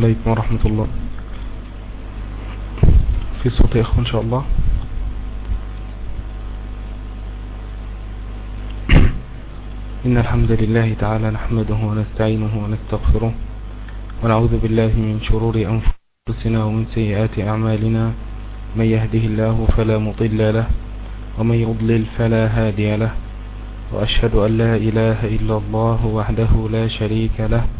عليكم ورحمة الله. في صوت يا إخوة إن شاء الله. إن الحمد لله تعالى نحمده ونستعينه ونستغفره ونعوذ بالله من شرور أنفسنا ومن سيئات أعمالنا. من يهده الله فلا مضل له ومن يضلل فلا هادي له. وأشهد أن لا إله إلا الله وحده لا شريك له.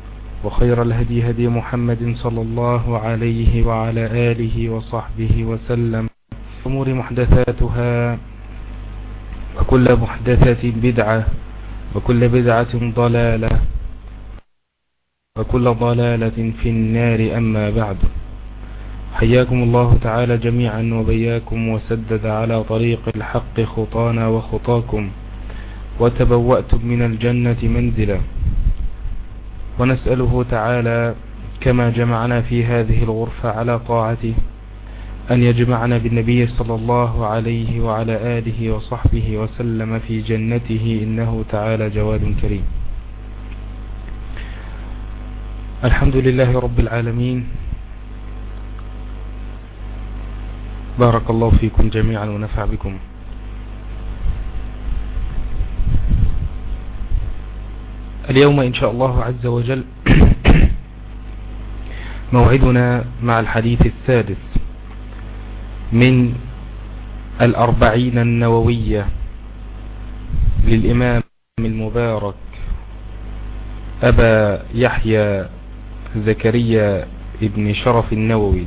وخير الهدي هدي محمد صلى الله عليه وعلى آله وصحبه وسلم. أمور محدثاتها وكل محدثة بدعة وكل بدعة ضلالة وكل ضلالة في النار أما بعد. حياكم الله تعالى جميعا وبياكم وسدد على طريق الحق خطانا وخطاكم وتبوأتم من الجنة منزلا. ونسأله تعالى كما جمعنا في هذه الغرفة على طاعته أن يجمعنا بالنبي صلى الله عليه وعلى آله وصحبه وسلم في جنته إنه تعالى جواد كريم. الحمد لله رب العالمين. بارك الله فيكم جميعا ونفع بكم. اليوم إن شاء الله عز وجل موعدنا مع الحديث السادس من الأربعين النووية للإمام المبارك أبا يحيى زكريا ابن شرف النووي.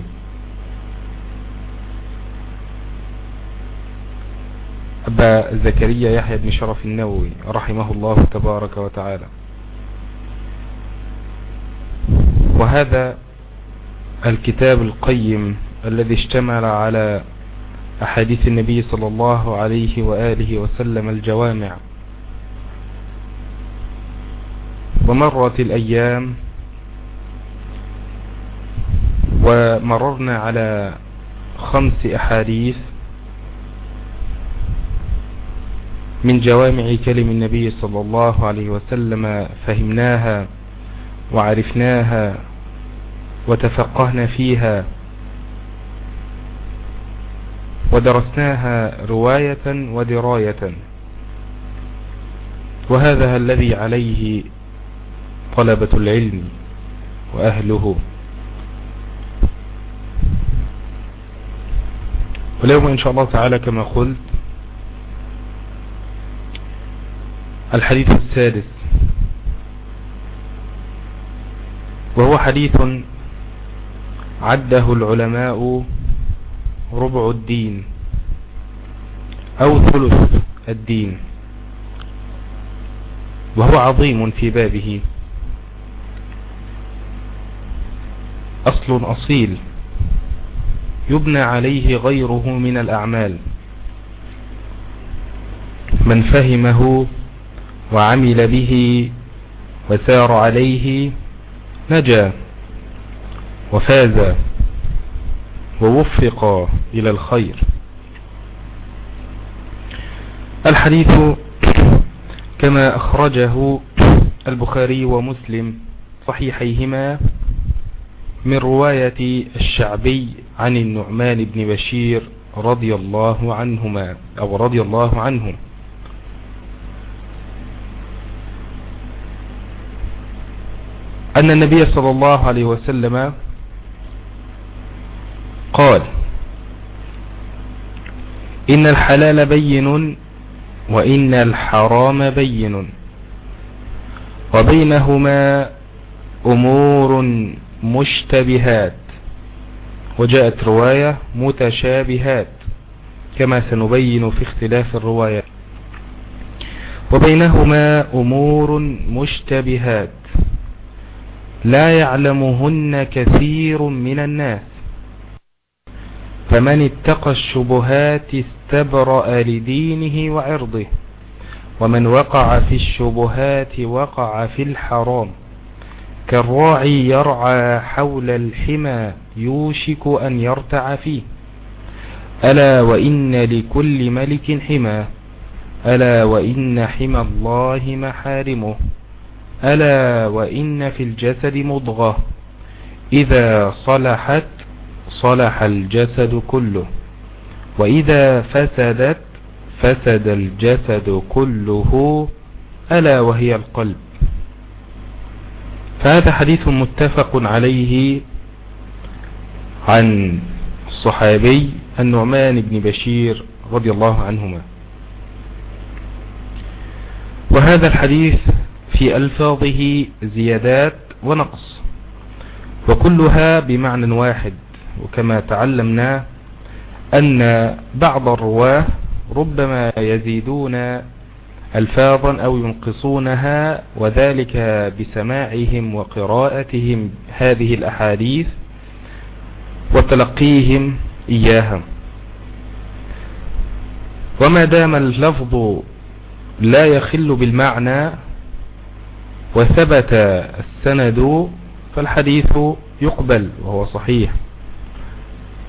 أبا زكريا يحيى بن شرف النووي رحمه الله تبارك وتعالى. وهذا الكتاب القيم الذي اشتمل على أحاديث النبي صلى الله عليه وآله وسلم الجوامع. ومرت الأيام ومررنا على خمس أحاديث من جوامع كلم النبي صلى الله عليه وسلم فهمناها وعرفناها وتفقهنا فيها. ودرسناها رواية ودراية. وهذا الذي عليه طلبة العلم وأهله. واليوم إن شاء الله تعالى كما قلت الحديث السادس. وهو حديث عده العلماء ربع الدين أو ثلث الدين. وهو عظيم في بابه. أصل أصيل. يبنى عليه غيره من الأعمال. من فهمه وعمل به وسار عليه نجا. وفاز ووفق إلى الخير. الحديث كما أخرجه البخاري ومسلم صحيحيهما من رواية الشعبي عن النعمان بن بشير رضي الله عنهما أو رضي الله عنه. أن النبي صلى الله عليه وسلم قال إن الحلال بين وإن الحرام بين وبينهما أمور مشتبهات وجاءت رواية متشابهات كما سنبين في اختلاف الروايات وبينهما أمور مشتبهات لا يعلمهن كثير من الناس فمن اتقى الشبهات استبرأ لدينه وعرضه ومن وقع في الشبهات وقع في الحرام. كالراعي يرعى حول الحمى يوشك أن يرتع فيه. ألا وإن لكل ملك حمى ألا وإن حمى الله محارمه ألا وإن في الجسد مضغة. إذا صلحت صلح الجسد كله. وإذا فسدت فسد الجسد كله ألا وهي القلب. فهذا حديث متفق عليه عن الصحابي النعمان بن بشير رضي الله عنهما. وهذا الحديث في ألفاظه زيادات ونقص. وكلها بمعنى واحد. وكما تعلمنا أن بعض الرواة ربما يزيدون ألفاظا أو ينقصونها وذلك بسماعهم وقراءتهم هذه الأحاديث وتلقيهم إياها. وما دام اللفظ لا يخل بالمعنى وثبت السند فالحديث يقبل وهو صحيح.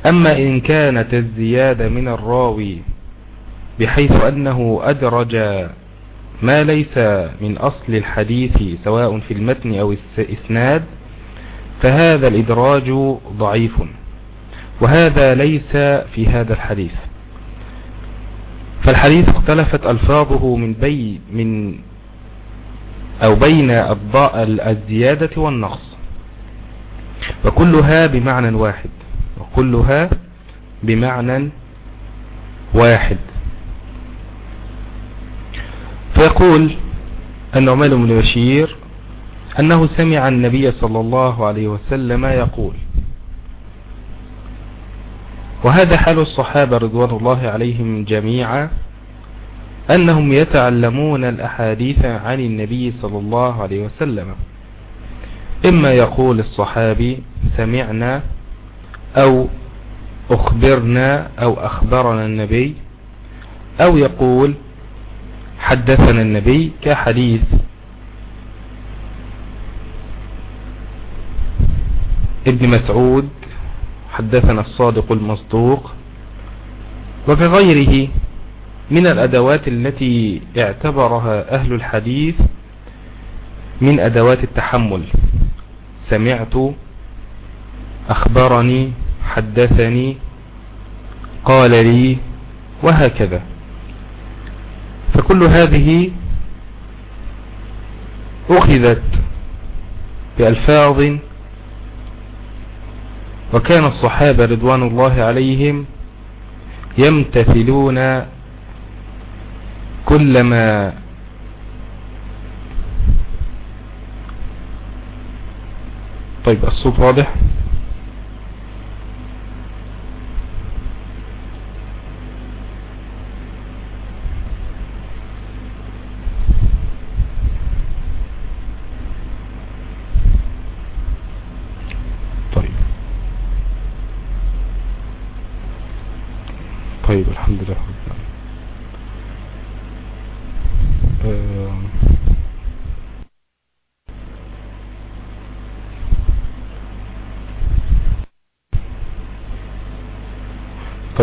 أما إن كانت الزيادة من الراوي بحيث أنه أدرج ما ليس من أصل الحديث سواء في المتن أو الإسناد فهذا الإدراج ضعيف وهذا ليس في هذا الحديث. فالحديث اختلفت ألفاظه من بي من أو بين الزيادة والنقص وكلها بمعنى واحد. وكلها بمعنى واحد. فيقول النعمان بن بشير أنه سمع النبي صلى الله عليه وسلم يقول وهذا حال الصحابة رضوان الله عليهم جميعا أنهم يتعلمون الأحاديث عن النبي صلى الله عليه وسلم. إما يقول الصحابي سمعنا أو أخبرنا أو أخبرنا النبي أو يقول حدثنا النبي كحديث. ابن مسعود حدثنا الصادق المصدوق وكغيره من الأدوات التي اعتبرها أهل الحديث من أدوات التحمل. سمعت أخبرني حدثني قال لي وهكذا. فكل هذه أخذت بألفاظ وكان الصحابة رضوان الله عليهم يمتثلون كلما طيب الصوت واضح طيب الحمد لله آه،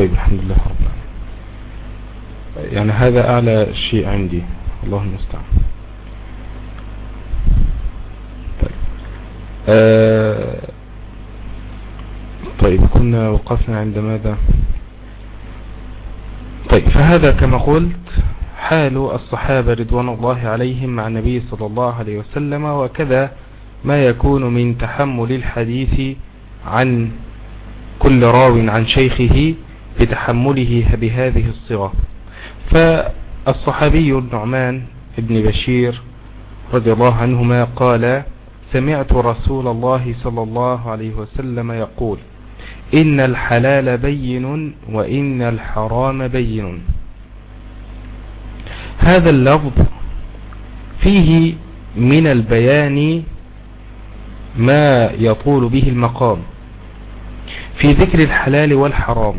طيب الحمد لله رب يعني هذا أعلى شيء عندي. الله المستعان طيب. آه طيب كنا وقفنا عند ماذا؟ طيب فهذا كما قلت حال الصحابة رضوان الله عليهم مع النبي صلى الله عليه وسلم وكذا ما يكون من تحمل الحديث عن كل راو عن شيخه بتحمله بهذه الصغة. فالصحابي النعمان ابن بشير رضي الله عنهما قال سمعت رسول الله صلى الله عليه وسلم يقول إن الحلال بين وإن الحرام بين. هذا اللفظ فيه من البيان ما يطول به المقام. في ذكر الحلال والحرام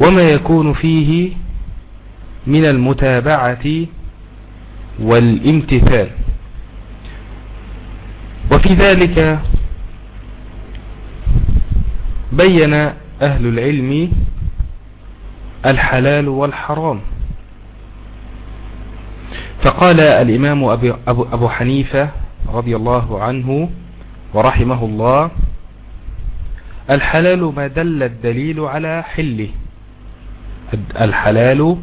وما يكون فيه من المتابعة والامتثال. وفي ذلك بين أهل العلم الحلال والحرام. فقال الإمام أبو, حنيفة رضي الله عنه ورحمه الله الحلال ما دل الدليل على حله. الحلال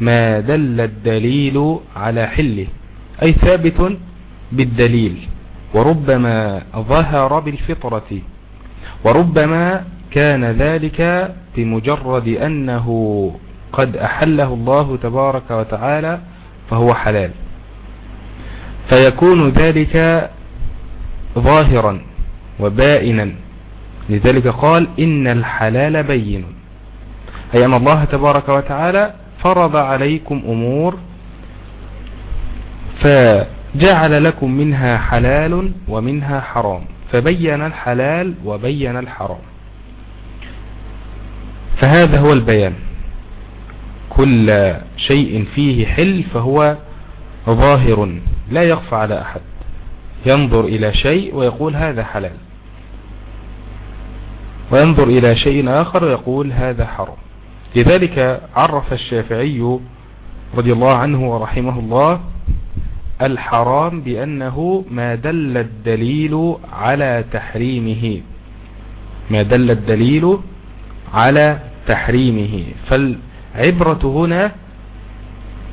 ما دل الدليل على حله أي ثابت بالدليل. وربما ظهر بالفطرة وربما كان ذلك بمجرد أنه قد أحله الله تبارك وتعالى فهو حلال. فيكون ذلك ظاهرا وبائنا. لذلك قال إن الحلال بين. أي أن الله تبارك وتعالى فرض عليكم أمور فجعل لكم منها حلال ومنها حرام فبين الحلال وبين الحرام. فهذا هو البيان. كل شيء فيه حل فهو ظاهر لا يخفى على أحد. ينظر إلى شيء ويقول هذا حلال. وينظر إلى شيء آخر ويقول هذا حرام. لذلك عرف الشافعي رضي الله عنه ورحمه الله الحرام بأنه ما دل الدليل على تحريمه. ما دل الدليل على تحريمه. فالعبرة هنا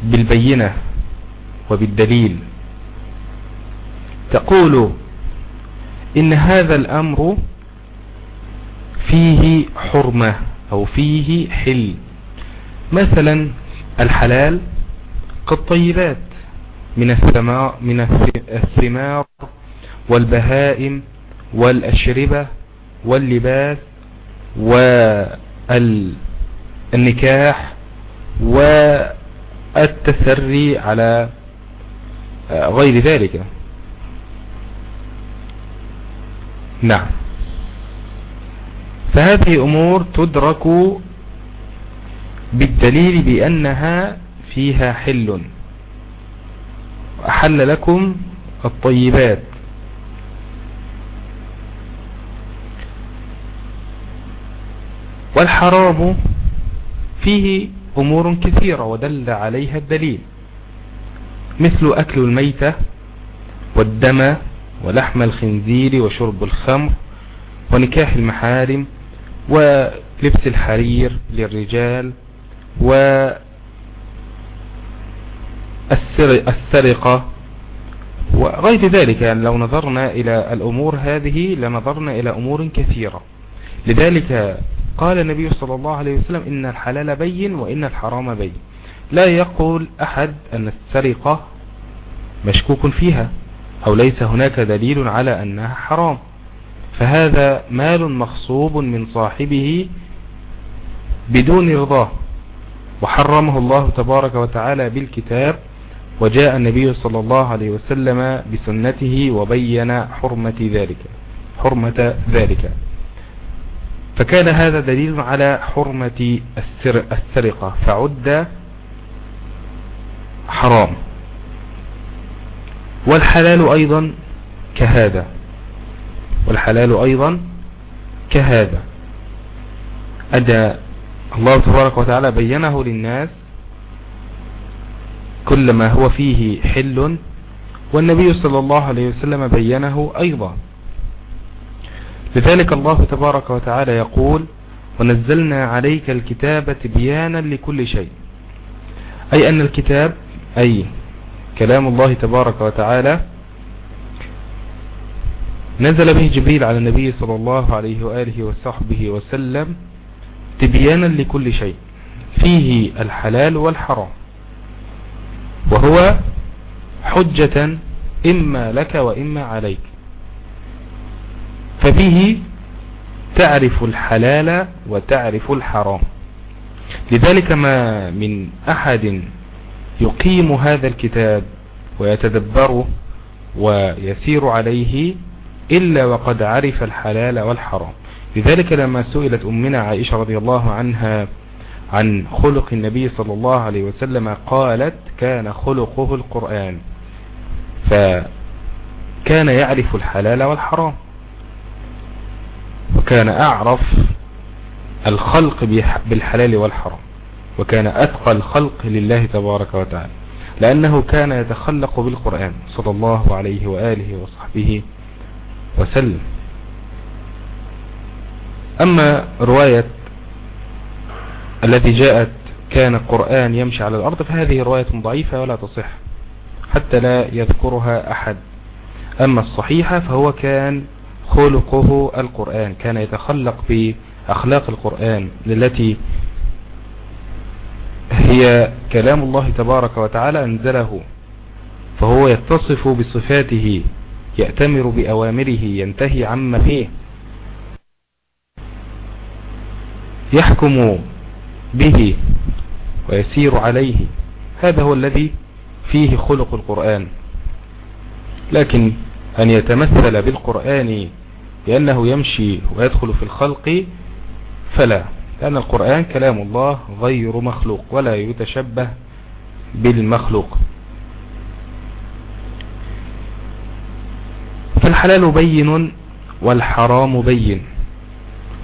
بالبينة وبالدليل. تقول إن هذا الأمر فيه حرمة. أو فيه حل. مثلا الحلال كالطيبات من الثمار من الثمار والبهائم والأشربة واللباس والنكاح والتسري على غير ذلك. نعم. فهذه أمور تدرك بالدليل بأنها فيها حل. وأحل لكم الطيبات. والحرام فيه أمور كثيرة ودل عليها الدليل مثل أكل الميتة والدم ولحم الخنزير وشرب الخمر ونكاح المحارم ولبس الحرير للرجال والسرقة وغير ذلك يعني لو نظرنا إلى الأمور هذه لنظرنا إلى أمور كثيرة. لذلك قال النبي صلى الله عليه وسلم إن الحلال بين وإن الحرام بين. لا يقول أحد أن السرقة مشكوك فيها أو ليس هناك دليل على أنها حرام. فهذا مال مخصوب من صاحبه بدون رضاه. وحرمه الله تبارك وتعالى بالكتاب وجاء النبي صلى الله عليه وسلم بسنته وبين حرمة ذلك حرمة ذلك. فكان هذا دليل على حرمة السرقة فعد حرام. والحلال أيضا كهذا. والحلال أيضا كهذا. أدى الله تبارك وتعالى بينه للناس كل ما هو فيه حل والنبي صلى الله عليه وسلم بينه أيضا. لذلك الله تبارك وتعالى يقول ونزلنا عليك الكتاب بيانا لكل شيء. أي أن الكتاب أي كلام الله تبارك وتعالى نزل به جبريل على النبي صلى الله عليه وآله وصحبه وسلم تبيانا لكل شيء فيه الحلال والحرام وهو حجة إما لك وإما عليك ففيه تعرف الحلال وتعرف الحرام. لذلك ما من أحد يقيم هذا الكتاب ويتدبره ويسير عليه إلا وقد عرف الحلال والحرام. لذلك لما سئلت أمنا عائشة رضي الله عنها عن خلق النبي صلى الله عليه وسلم قالت كان خلقه القرآن فكان يعرف الحلال والحرام وكان أعرف الخلق بالحلال والحرام وكان أتقى الخلق لله تبارك وتعالى لأنه كان يتخلق بالقرآن صلى الله عليه وآله وصحبه أما رواية التي جاءت كان القرآن يمشي على الأرض فهذه رواية ضعيفة ولا تصح حتى لا يذكرها أحد. أما الصحيحة فهو كان خلقه القرآن كان يتخلق بأخلاق القرآن التي هي كلام الله تبارك وتعالى أنزله فهو يتصف بصفاته يأتمر بأوامره ينتهي عما فيه. يحكم به ويسير عليه. هذا هو الذي فيه خلق القرآن. لكن أن يتمثل بالقرآن لأنه يمشي ويدخل في الخلق فلا. لأن القرآن كلام الله غير مخلوق ولا يتشبه بالمخلوق. فالحلال بين والحرام بين.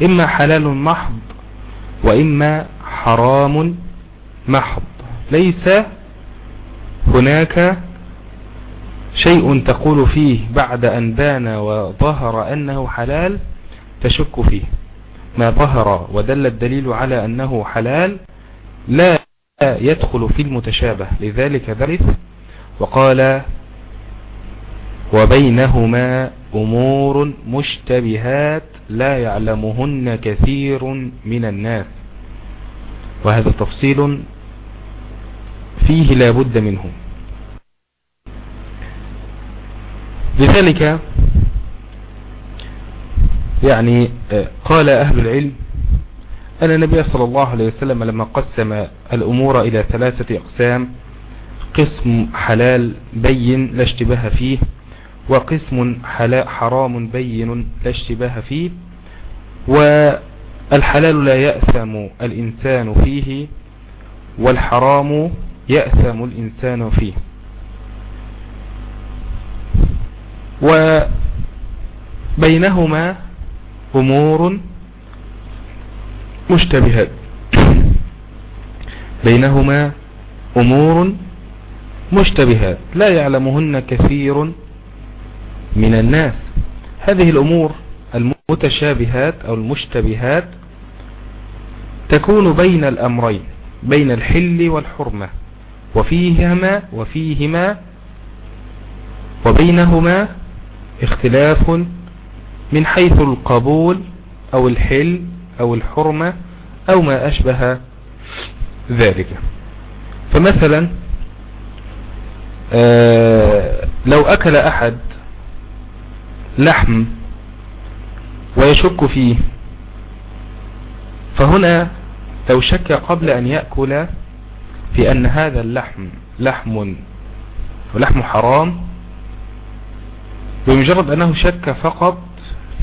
إما حلال محض وإما حرام محض. ليس هناك شيء تقول فيه بعد أن بان وظهر أنه حلال تشك فيه. ما ظهر ودل الدليل على أنه حلال لا يدخل في المتشابه. لذلك ذلك وقال وبينهما أمور مشتبهات لا يعلمهن كثير من الناس. وهذا تفصيل فيه لا بد منه. لذلك يعني آه، قال أهل العلم أن النبي صلى الله عليه وسلم لما قسم الأمور إلى ثلاثة أقسام قسم حلال بين لا اشتباه فيه وقسم حرام بين لا اشتباه فيه والحلال لا يأثم الإنسان فيه والحرام يأثم الإنسان فيه. وبينهما أمور مشتبهات. بينهما أمور مشتبهات. لا يعلمهن كثير من الناس. هذه الأمور المتشابهات أو المشتبهات تكون بين الأمرين بين الحل والحرمة وفيهما وفيهما وبينهما اختلاف من حيث القبول أو الحل أو الحرمة أو ما أشبه ذلك. فمثلا آه، لو أكل أحد لحم ويشك فيه. فهنا لو شك قبل أن يأكل في أن هذا اللحم لحم ولحم حرام بمجرد أنه شك فقط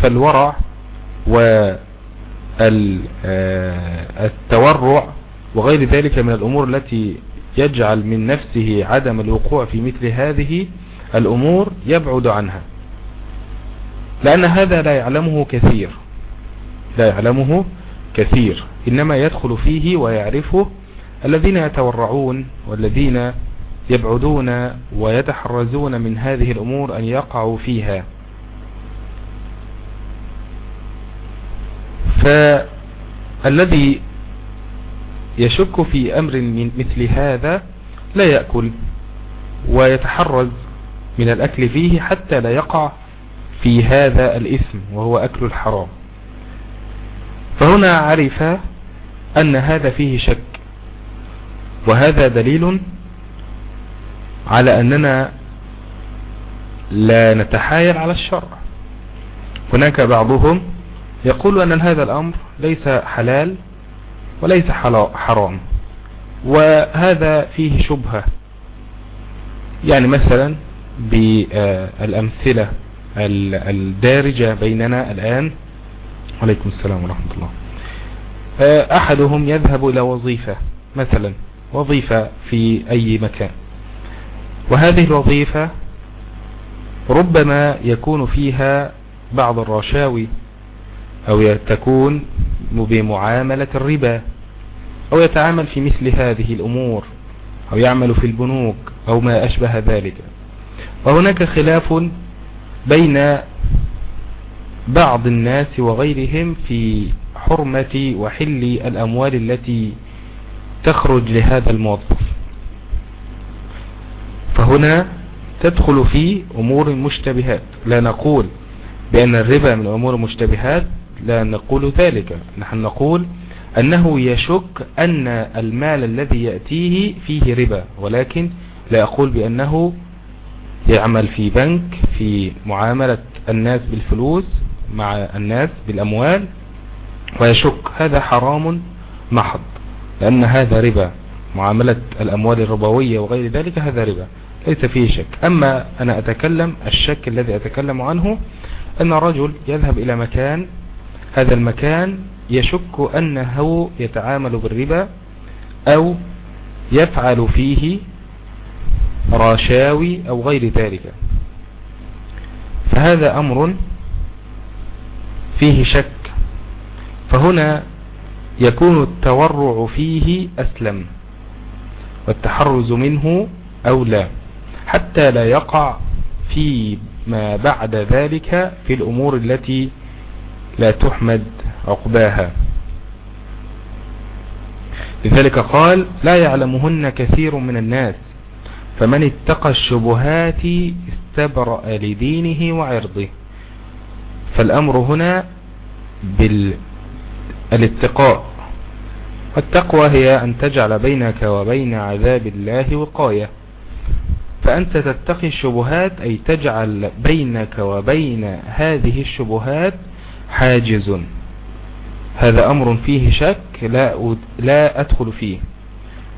فالورع والتورع وغير ذلك من الأمور التي يجعل من نفسه عدم الوقوع في مثل هذه الأمور يبعد عنها. لأن هذا لا يعلمه كثير. لا يعلمه كثير. إنما يدخل فيه ويعرفه الذين يتورعون والذين يبعدون ويتحرزون من هذه الأمور أن يقعوا فيها. فالذي يشك في أمر من مثل هذا لا يأكل ويتحرز من الأكل فيه حتى لا يقع في هذا الإثم وهو أكل الحرام. فهنا عرف أن هذا فيه شك وهذا دليل على أننا لا نتحايل على الشرع. هناك بعضهم يقول أن هذا الأمر ليس حلال وليس حرام وهذا فيه شبهة. يعني مثلا بالأمثلة الدارجة بيننا الآن. عليكم السلام ورحمة الله. أحدهم يذهب إلى وظيفة مثلا وظيفة في أي مكان. وهذه الوظيفة ربما يكون فيها بعض الرشاوي أو تكون بمعاملة الربا أو يتعامل في مثل هذه الأمور أو يعمل في البنوك أو ما أشبه ذلك. وهناك خلاف بين بعض الناس وغيرهم في حرمة وحل الأموال التي تخرج لهذا الموظف. فهنا تدخل في أمور مشتبهات لا نقول بأن الربا من أمور المشتبهات لا نقول ذلك. نحن نقول أنه يشك أن المال الذي يأتيه فيه ربا ولكن لا أقول بأنه يعمل في بنك في معاملة الناس بالفلوس مع الناس بالأموال ويشك هذا حرام محض لأن هذا ربا. معاملة الأموال الربوية وغير ذلك هذا ربا ليس فيه شك. أما أنا أتكلم الشك الذي أتكلم عنه أن رجل يذهب إلى مكان هذا المكان يشك أنه يتعامل بالربا أو يفعل فيه راشاوي أو غير ذلك. فهذا أمر فيه شك. فهنا يكون التورع فيه أسلم والتحرز منه أولى حتى لا يقع في ما بعد ذلك في الأمور التي لا تحمد عقباها. لذلك قال لا يعلمهن كثير من الناس فمن اتقى الشبهات استبرأ لدينه وعرضه. فالأمر هنا بالاتقاء والتقوى هي أن تجعل بينك وبين عذاب الله وقاية. فأنت تتقي الشبهات أي تجعل بينك وبين هذه الشبهات حاجز. هذا أمر فيه شك لا, لا أدخل فيه.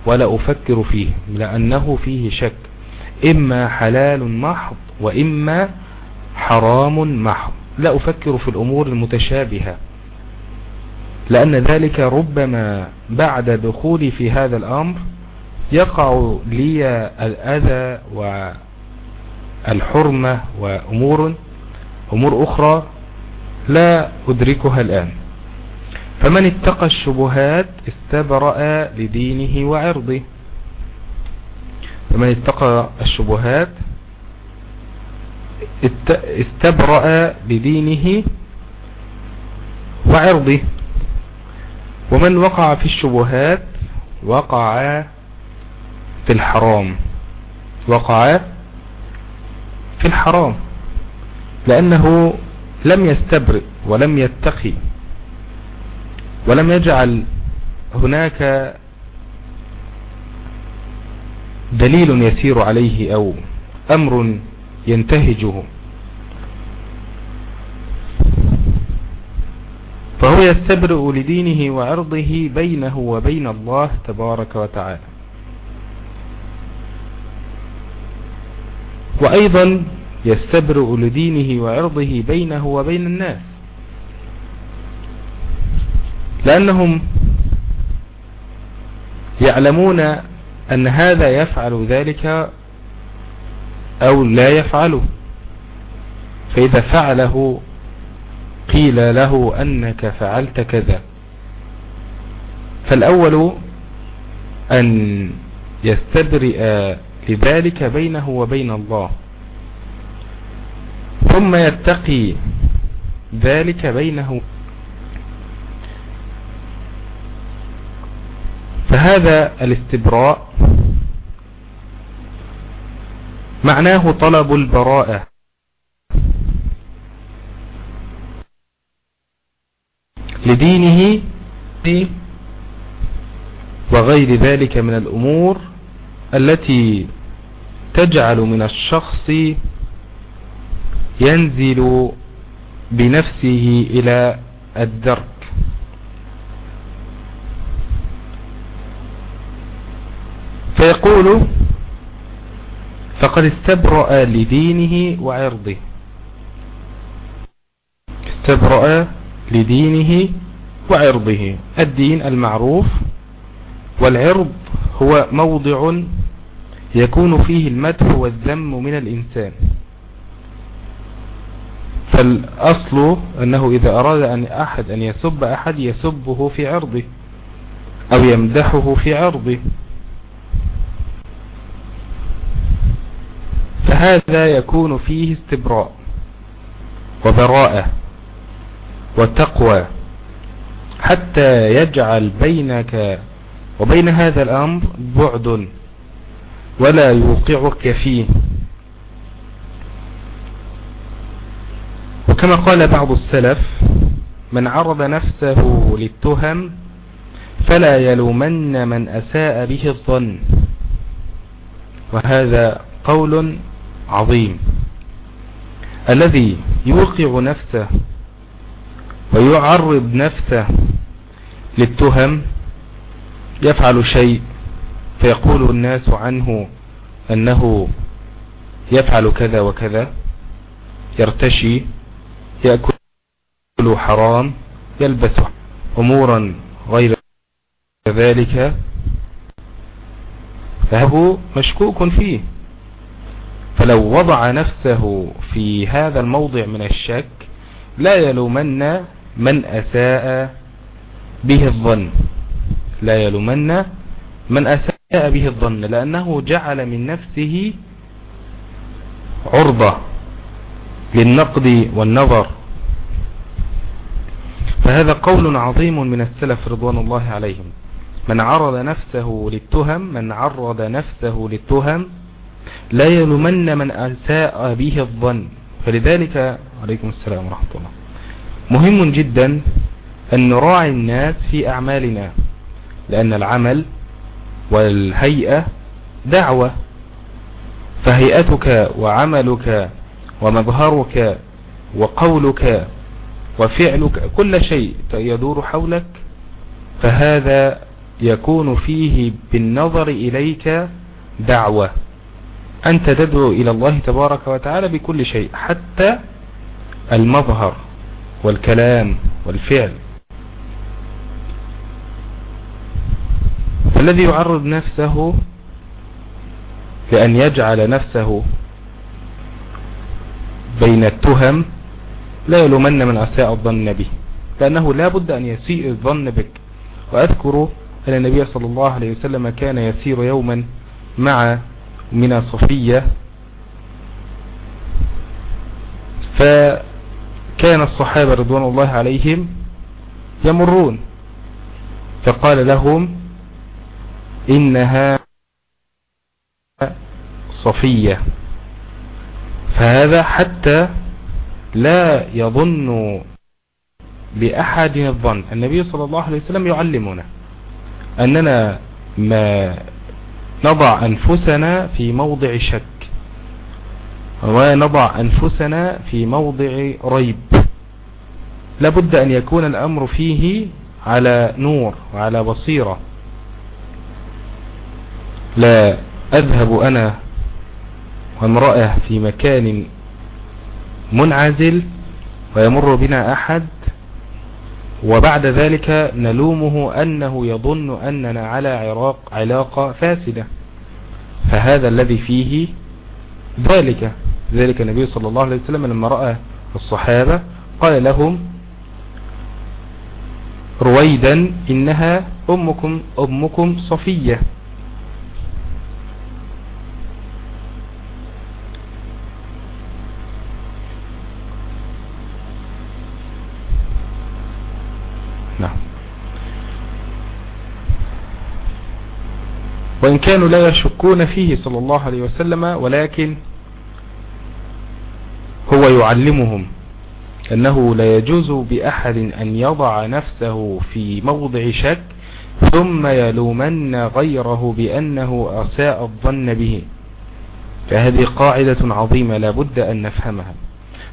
ولا أفكر فيه لأنه فيه شك. إما حلال محض وإما حرام محض. لا أفكر في الأمور المتشابهة لأن ذلك ربما بعد دخولي في هذا الأمر يقع لي الأذى والحرمة وأمور أمور أخرى لا أدركها الآن. فمن اتقى الشبهات استبرأ لدينه وعرضه. فمن اتقى الشبهات استبرأ لدينه وعرضه. ومن وقع في الشبهات وقع في الحرام. وقع في الحرام. لأنه لم يستبرئ ولم يتقي. ولم يجعل هناك دليل يسير عليه أو أمر ينتهجه. فهو يستبرئ لدينه وعرضه بينه وبين الله تبارك وتعالى. وأيضا يستبرئ لدينه وعرضه بينه وبين الناس. لأنهم يعلمون أن هذا يفعل ذلك أو لا يفعله فإذا فعله قيل له أنك فعلت كذا. فالأول أن يستبرئ لذلك بينه وبين الله. ثم يتقي ذلك بينه فهذا الاستبراء معناه طلب البراءة. لدينه وغير ذلك من الأمور التي تجعل من الشخص ينزل بنفسه إلى الدرك. فيقول فقد استبرأ لدينه وعرضه. استبرأ لدينه وعرضه. الدين المعروف والعرض هو موضع يكون فيه المدح والذم من الإنسان. فالأصل أنه إذا أراد أن أحد أن يسب أحد يسبه في عرضه أو يمدحه في عرضه. فهذا يكون فيه استبراء وبراءة وتقوى حتى يجعل بينك وبين هذا الأمر بعد ولا يوقعك فيه. وكما قال بعض السلف من عرض نفسه للتهم فلا يلومن من أساء به الظن. وهذا قول عظيم الذي يوقع نفسه ويعرض نفسه للتهم يفعل شيء فيقول الناس عنه أنه يفعل كذا وكذا يرتشي يأكل حرام يلبس أمورا غير ذلك فهو مشكوك فيه. فلو وضع نفسه في هذا الموضع من الشك لا يلومن من أساء به الظن. لا يلومن من أساء به الظن لأنه جعل من نفسه عرضة للنقد والنظر. فهذا قول عظيم من السلف رضوان الله عليهم. من عرض نفسه للتهم من عرض نفسه للتهم لا يلومن من أساء به الظن. فلذلك عليكم السلام ورحمة الله. مهم جدا أن نراعي الناس في أعمالنا لأن العمل والهيئة دعوة. فهيئتك وعملك ومظهرك وقولك وفعلك كل شيء يدور حولك فهذا يكون فيه بالنظر إليك دعوة. أنت تدعو إلى الله تبارك وتعالى بكل شيء حتى المظهر والكلام والفعل. فالذي يعرض نفسه لأن يجعل نفسه بين التهم لا يلومن من أساء الظن به لأنه لا بد أن يسيء الظن بك. وأذكر أن النبي صلى الله عليه وسلم كان يسير يوما مع من صفية فكان الصحابة رضوان الله عليهم يمرون فقال لهم إنها صفية فهذا حتى لا يظن بأحد الظن. النبي صلى الله عليه وسلم يعلمنا أننا ما نضع أنفسنا في موضع شك. ونضع أنفسنا في موضع ريب. لابد أن يكون الأمر فيه على نور وعلى بصيرة. لا أذهب أنا وامرأة في مكان منعزل ويمر بنا أحد وبعد ذلك نلومه أنه يظن أننا على عراق علاقة فاسدة. فهذا الذي فيه ذلك. ذلك النبي صلى الله عليه وسلم لما رأى الصحابة قال لهم رويدا إنها أمكم, أمكم صفية. وإن كانوا لا يشكون فيه صلى الله عليه وسلم ولكن هو يعلمهم أنه لا يجوز بأحد أن يضع نفسه في موضع شك ثم يلومن غيره بأنه أساء الظن به. فهذه قاعدة عظيمة لابد أن نفهمها.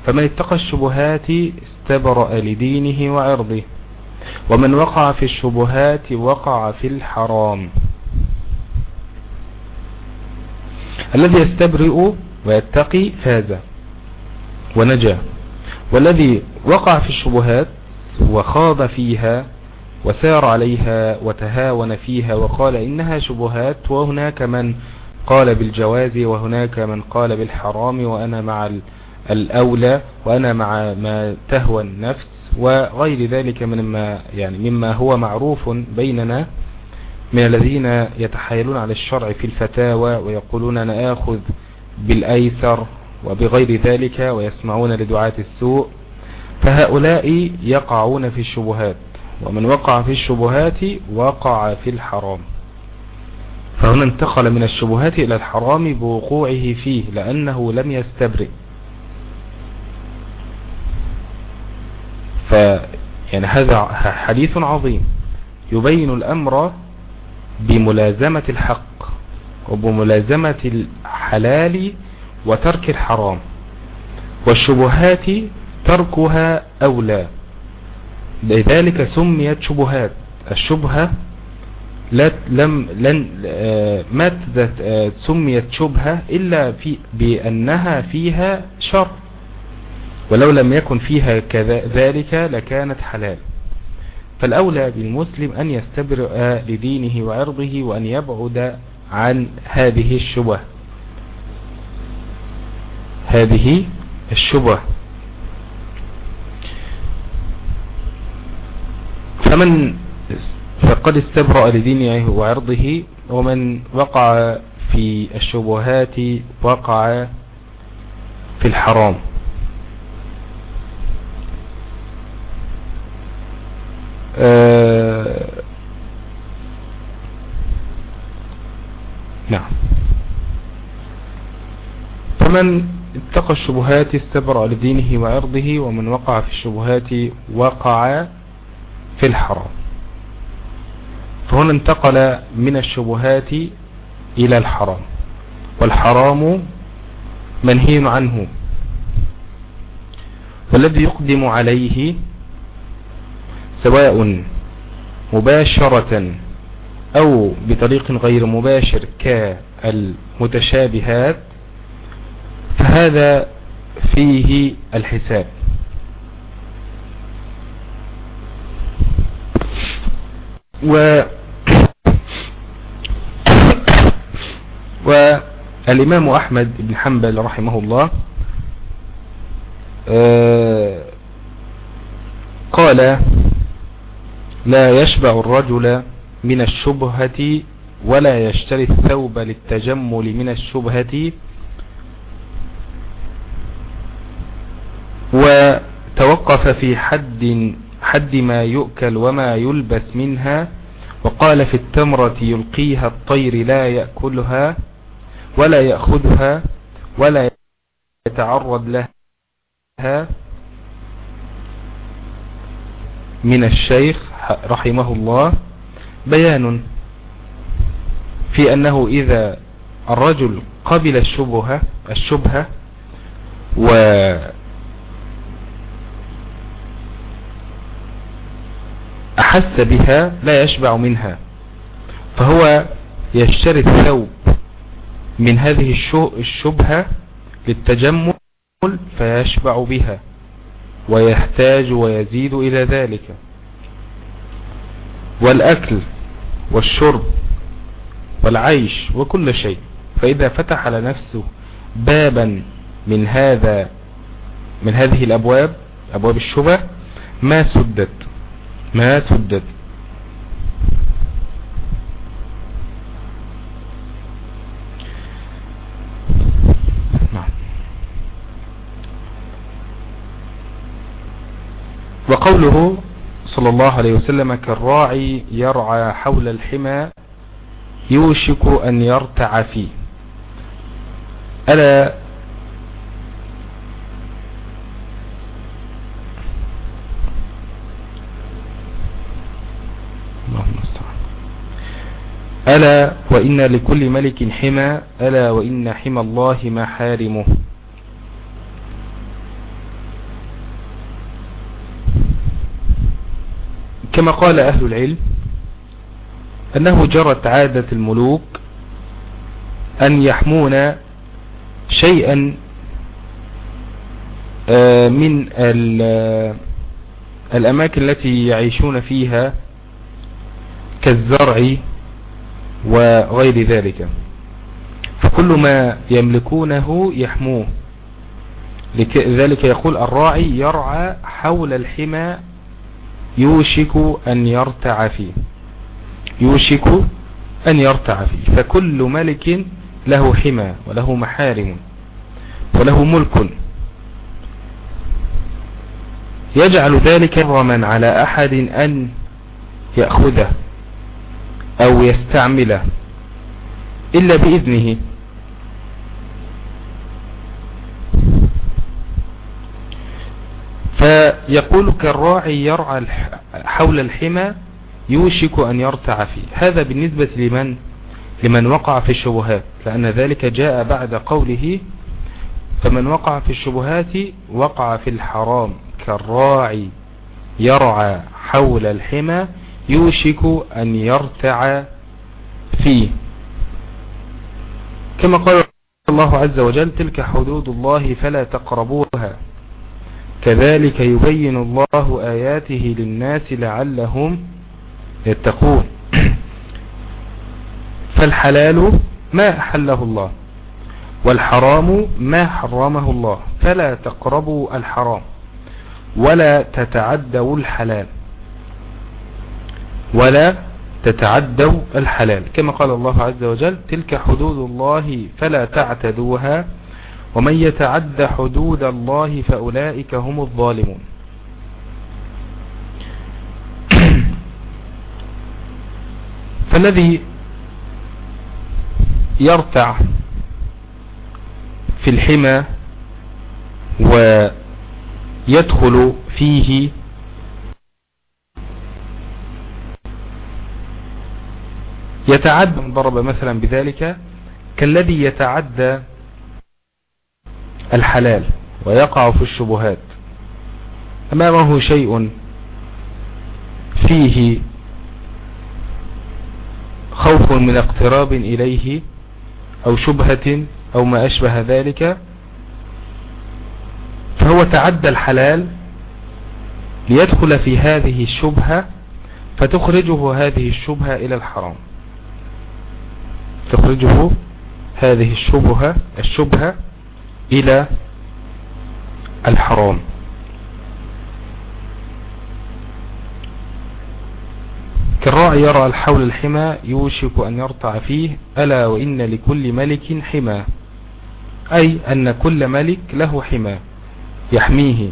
فمن اتقى الشبهات استبرأ لدينه وعرضه ومن وقع في الشبهات وقع في الحرام. الذي يستبرئ ويتقي فاز ونجا. والذي وقع في الشبهات وخاض فيها وسار عليها وتهاون فيها وقال إنها شبهات وهناك من قال بالجواز وهناك من قال بالحرام وأنا مع الأولى وأنا مع ما تهوى النفس وغير ذلك مما يعني مما هو معروف بيننا من الذين يتحايلون على الشرع في الفتاوى ويقولون أنا آخذ بالأيسر وبغير ذلك ويسمعون لدعاة السوء فهؤلاء يقعون في الشبهات ومن وقع في الشبهات وقع في الحرام. فهنا انتقل من الشبهات إلى الحرام بوقوعه فيه لأنه لم يستبرئ. ف يعني هذا حديث عظيم. يبين الأمر بملازمة الحق وبملازمة الحلال وترك الحرام والشبهات تركها أولى. لذلك سميت شبهات. الشبهة لا لم لن آه، ما آه، سميت شبهة إلا في بأنها فيها شر. ولو لم يكن فيها ذلك لكانت حلال. فالأولى بالمسلم أن يستبرئ لدينه وعرضه وأن يبعد عن هذه الشبه. هذه الشبه. فمن فقد استبرأ لدينه وعرضه ومن وقع في الشبهات وقع في الحرام. آه نعم. فمن اتقى الشبهات استبرأ لدينه وعرضه ومن وقع في الشبهات وقع في الحرام. فهنا انتقل من الشبهات إلى الحرام. والحرام منهي عنه. والذي يقدم عليه سواء مباشرة أو بطريق غير مباشر كالمتشابهات فهذا فيه الحساب. و والإمام أحمد بن حنبل رحمه الله آه، قال لا يشبع الرجل من الشبهة ولا يشتري الثوب للتجمل من الشبهة وتوقف في حد حد ما يؤكل وما يلبس منها وقال في التمرة يلقيها الطير لا يأكلها ولا يأخذها ولا يتعرض لها من الشيخ رحمه الله بيان في أنه إذا الرجل قبل الشبهة الشبهة و أحس بها لا يشبع منها فهو يشتري الثوب من هذه الشبهة للتجمل فيشبع بها. ويحتاج ويزيد إلى ذلك. والأكل والشرب والعيش وكل شيء فإذا فتح لنفسه بابا من هذا من هذه الأبواب أبواب الشبه ما سدت ما سدت نعم. وقوله صلى الله عليه وسلم كالراعي يرعى حول الحمى يوشك أن يرتع فيه. ألا ألا وإن لكل ملك حمى ألا وإن حمى الله محارمه. كما قال أهل العلم أنه جرت عادة الملوك أن يحمون شيئا آه، من الأماكن التي يعيشون فيها كالزرع وغير ذلك. فكل ما يملكونه يحموه. لذلك يقول الراعي يرعى حول الحمى يوشك أن يرتع فيه. يوشك أن يرتع فيه. فكل ملك له حمى وله محارم وله ملك. يجعل ذلك رما على أحد أن يأخذه أو يستعمله إلا بإذنه. فيقول كالراعي يرعى حول الحمى يوشك أن يرتع فيه. هذا بالنسبة لمن؟ لمن وقع في الشبهات لأن ذلك جاء بعد قوله فمن وقع في الشبهات وقع في الحرام. كالراعي يرعى حول الحمى يوشك أن يرتع فيه. كما قال الله عز وجل تلك حدود الله فلا تقربوها. كذلك يبين الله آياته للناس لعلهم يتقون. فالحلال ما أحله الله والحرام ما حرمه الله. فلا تقربوا الحرام ولا تتعدوا الحلال ولا تتعدوا الحلال. كما قال الله عز وجل تلك حدود الله فلا تعتدوها ومن يتعد حدود الله فأولئك هم الظالمون. فالذي يرتع في الحمى ويدخل فيه يتعدى ضرب مثلا بذلك كالذي يتعدى الحلال ويقع في الشبهات. أمامه شيء فيه خوف من اقتراب إليه أو شبهة أو ما أشبه ذلك فهو تعدى الحلال ليدخل في هذه الشبهة فتخرجه هذه الشبهة إلى الحرام. تخرجه هذه الشبهة الشبهة إلى الحرام. كالراعي يرى الحول الحمى يوشك أن يرتع فيه ألا وإن لكل ملك حمى. أي أن كل ملك له حمى يحميه.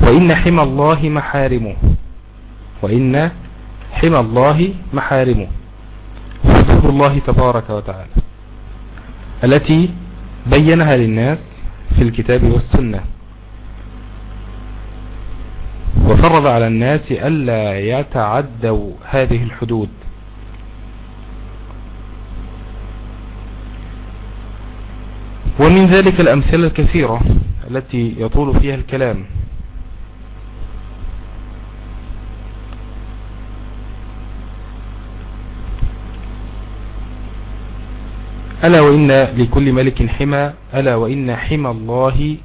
وإن حمى الله محارمه. وإن حمى الله محارمه. حدود الله تبارك وتعالى. التي بينها للناس في الكتاب والسنة. وفرض على الناس ألا يتعدوا هذه الحدود. ومن ذلك الأمثلة الكثيرة التي يطول فيها الكلام. ألا وإن لكل ملك حمى ألا وإن حمى الله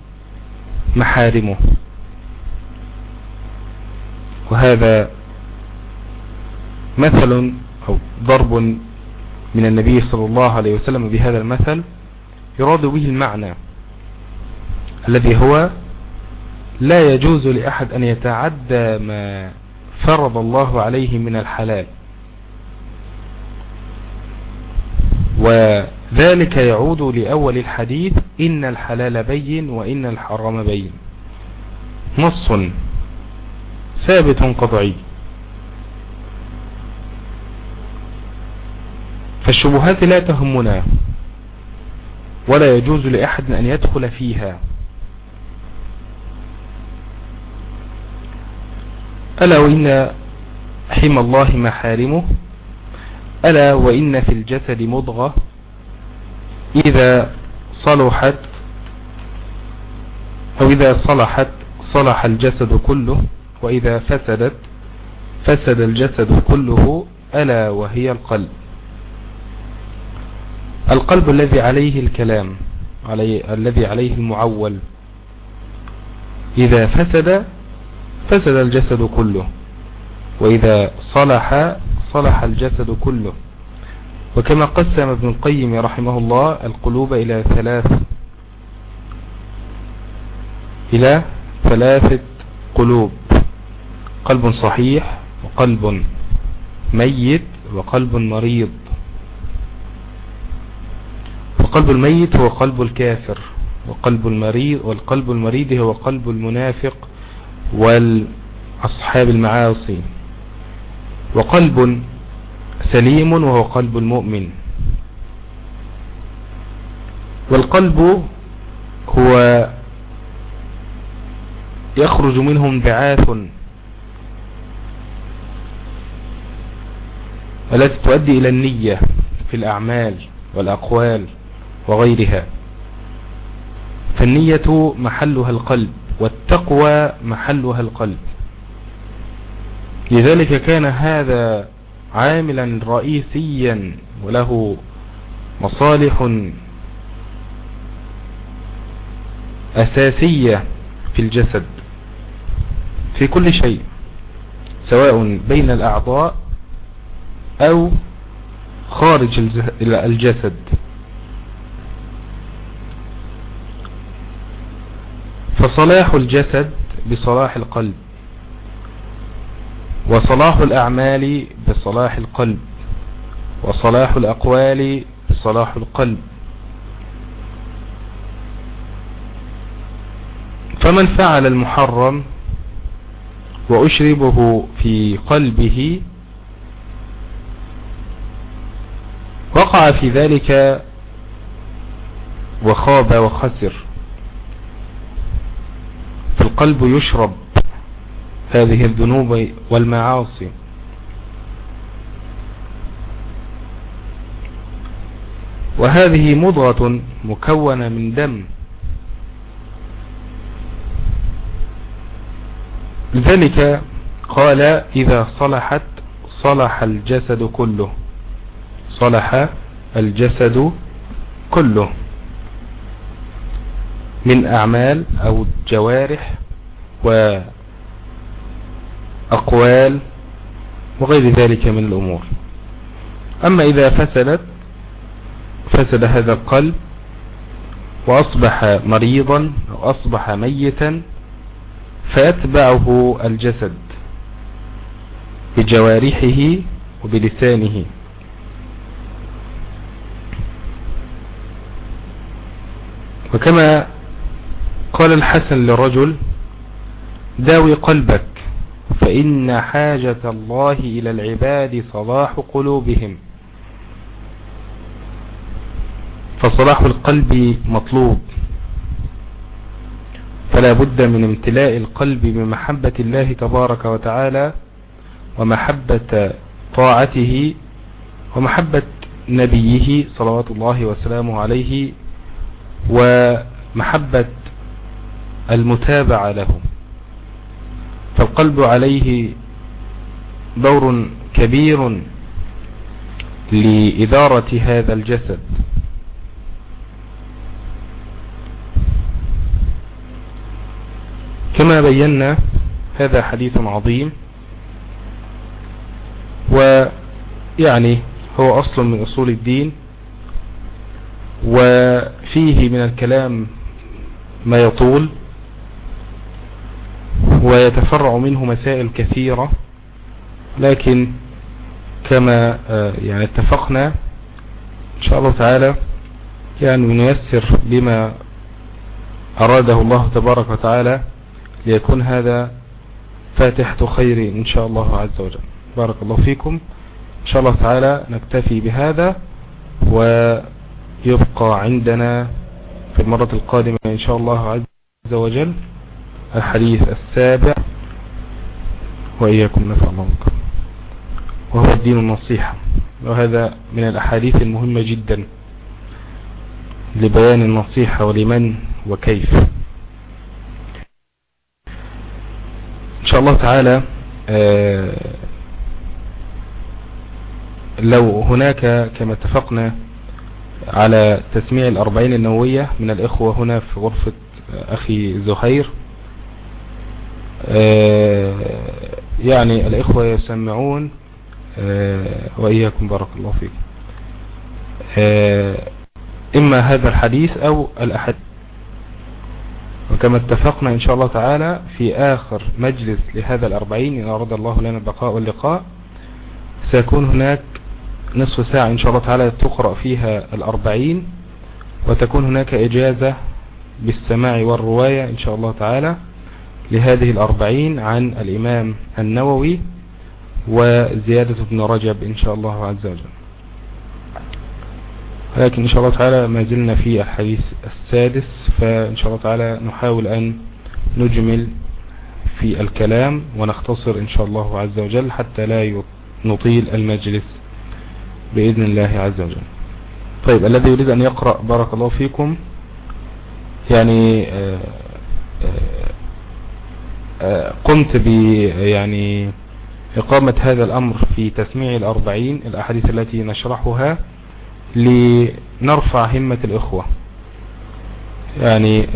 محارمه. وهذا مثل أو ضرب من النبي صلى الله عليه وسلم بهذا المثل يراد به المعنى الذي هو لا يجوز لأحد أن يتعدى ما فرض الله عليه من الحلال. وذلك يعود لأول الحديث إن الحلال بين وإن الحرام بين. نص ثابت قطعي. فالشبهات لا تهمنا ولا يجوز لأحد أن يدخل فيها. ألا وإن حمى الله محارمه؟ ألا وإن في الجسد مضغة؟ إذا صلحت أو إذا صلحت صلح الجسد كله وإذا فسدت فسد الجسد كله ألا وهي القلب. القلب الذي عليه الكلام علي الذي عليه المعول. إذا فسد فسد الجسد كله. وإذا صلح صلح الجسد كله. وكما قسم ابن القيم رحمه الله القلوب إلى ثلاث إلى ثلاثة قلوب. قلب صحيح وقلب ميت وقلب مريض. وقلب الميت هو قلب الكافر وقلب المريض والقلب المريض هو قلب المنافق والأصحاب المعاصي. وقلب سليم وهو قلب المؤمن. والقلب هو يخرج منه انبعاث التي تؤدي إلى النية في الأعمال والأقوال وغيرها. فالنية محلها القلب والتقوى محلها القلب. لذلك كان هذا عاملا رئيسيا وله مصالح أساسية في الجسد في كل شيء سواء بين الأعضاء أو خارج الجسد. فصلاح الجسد بصلاح القلب. وصلاح الأعمال بصلاح القلب وصلاح الأقوال بصلاح القلب. فمن فعل المحرم وأشربه في قلبه وقع في ذلك وخاب وخسر فالقلب يشرب. هذه الذنوب والمعاصي. وهذه مضغة مكونة من دم. لذلك قال إذا صلحت صلح الجسد كله. صلح الجسد كله. من أعمال أو جوارح وأقوال وغير ذلك من الأمور. أما إذا فسدت فسد هذا القلب وأصبح مريضا أو أصبح ميتا فيتبعه الجسد بجوارحه وبلسانه. وكما قال الحسن للرجل داوي قلبك فإن حاجة الله إلى العباد صلاح قلوبهم. فصلاح القلب مطلوب. فلا بد من امتلاء القلب بمحبة الله تبارك وتعالى ومحبة طاعته ومحبة نبيه صلوات الله وسلامه عليه ومحبة المتابعة له. فالقلب عليه دور كبير لإدارة هذا الجسد. كما بينا هذا حديث عظيم ويعني هو أصل من أصول الدين وفيه من الكلام ما يطول ويتفرع منه مسائل كثيرة لكن كما آه، يعني اتفقنا إن شاء الله تعالى يعني نيسر بما أراده الله تبارك وتعالى ليكون هذا فاتحة خير إن شاء الله عز وجل. بارك الله فيكم. إن شاء الله تعالى نكتفي بهذا ويبقى عندنا في المرة القادمة إن شاء الله عز وجل الحديث السابع وإياكم نفع الله وهو الدين النصيحة. وهذا من الأحاديث المهمة جدا لبيان النصيحة ولمن وكيف. إن شاء الله تعالى آه، لو هناك كما اتفقنا على تسميع الأربعين النووية من الإخوة هنا في غرفة أخي زهير آه، يعني الإخوة يسمعون آه، وإياكم بارك الله فيكم آه، إما هذا الحديث أو الأحد. وكما اتفقنا إن شاء الله تعالى في آخر مجلس لهذا الأربعين إن أراد الله لنا البقاء واللقاء سيكون هناك نصف ساعة إن شاء الله تعالى تقرأ فيها الأربعين وتكون هناك إجازة بالسماع والرواية إن شاء الله تعالى. لهذه الأربعين عن الإمام النووي وزيادة ابن رجب إن شاء الله عز وجل. لكن إن شاء الله تعالى ما زلنا في الحديث السادس فإن شاء الله تعالى نحاول أن نجمل في الكلام ونختصر إن شاء الله عز وجل حتى لا نطيل المجلس بإذن الله عز وجل. طيب الذي يريد أن يقرأ بارك الله فيكم يعني آه، آه، آه، قمت ب يعني إقامة هذا الأمر في تسميع الأربعين الأحاديث التي نشرحها لنرفع همة الإخوة. يعني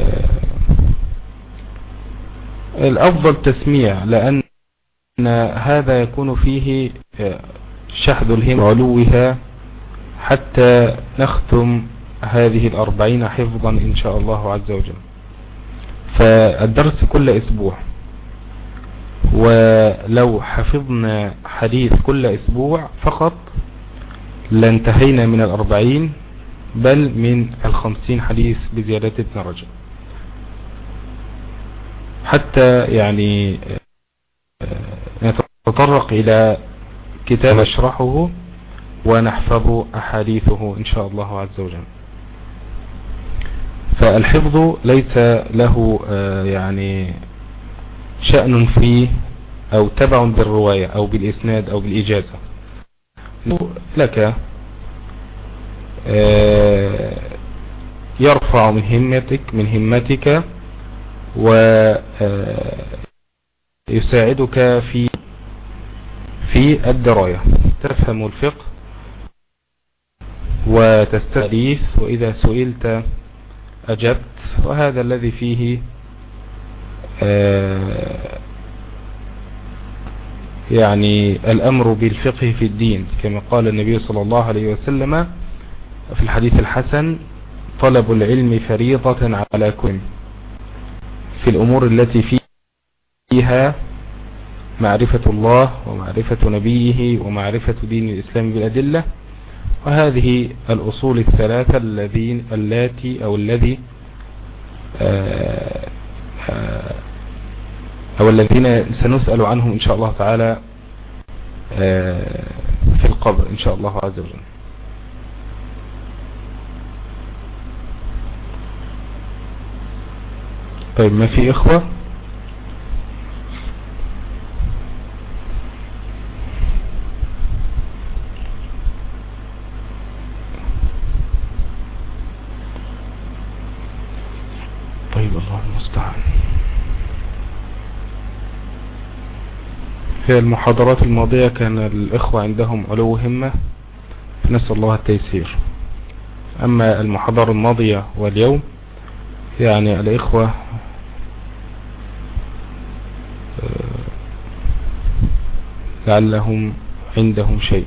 الأفضل تسميع لأن هذا يكون فيه شحذ الهم علوها حتى نختم هذه الأربعين حفظا إن شاء الله عز وجل. فالدرس كل أسبوع. ولو حفظنا حديث كل أسبوع فقط لانتهينا من الأربعين بل من الخمسين حديث بزيادة ابن رجب. حتى يعني آه، نتطرق إلى كتاب نشرحه ونحفظ أحاديثه إن شاء الله عز وجل. فالحفظ ليس له آه، يعني شأن فيه أو تبع بالرواية أو بالإسناد أو بالإجازة. لك آه، يرفع من همتك من همتك ويساعدك آه، في في الدراية. تفهم الفقه وتستغيث وإذا سئلت أجبت وهذا الذي فيه آه، يعني الأمر بالفقه في الدين كما قال النبي صلى الله عليه وسلم في الحديث الحسن طلب العلم فريضة على كل في الأمور التي فيها معرفة الله ومعرفة نبيه ومعرفة دين الإسلام بالأدلة وهذه الأصول الثلاثة الذين اللاتي أو الذي آه، آه، أو الذين سنسأل عنهم إن شاء الله تعالى آه، في القبر إن شاء الله عز وجل. طيب ما في إخوة؟ في المحاضرات الماضية كان الإخوة عندهم علو همة نسأل الله التيسير. أما المحاضرة الماضية واليوم يعني الإخوة آه، لعلهم عندهم شيء.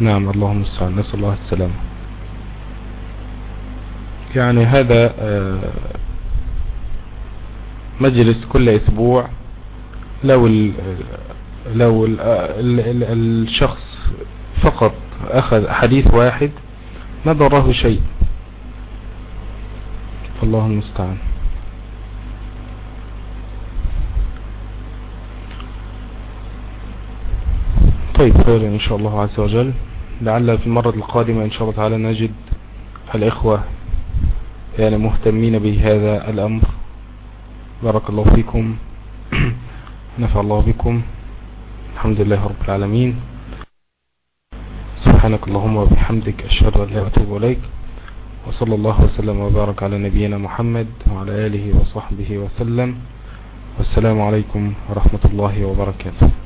نعم اللهم استعان نسأل الله السلامة. يعني هذا آه، مجلس كل أسبوع لو ال لو ال ال الشخص فقط أخذ حديث واحد ما ضره شيء. فالله المستعان. طيب خير إن شاء الله عز وجل. لعل في المرة القادمة إن شاء الله تعالى نجد الإخوة يعني مهتمين بهذا الأمر. بارك الله فيكم. نفع الله بكم. الحمد لله رب العالمين. سبحانك اللهم وبحمدك أشهد أن لا أتوب إليك. وصلى الله وسلم وبارك على نبينا محمد وعلى آله وصحبه وسلم. والسلام عليكم ورحمة الله وبركاته.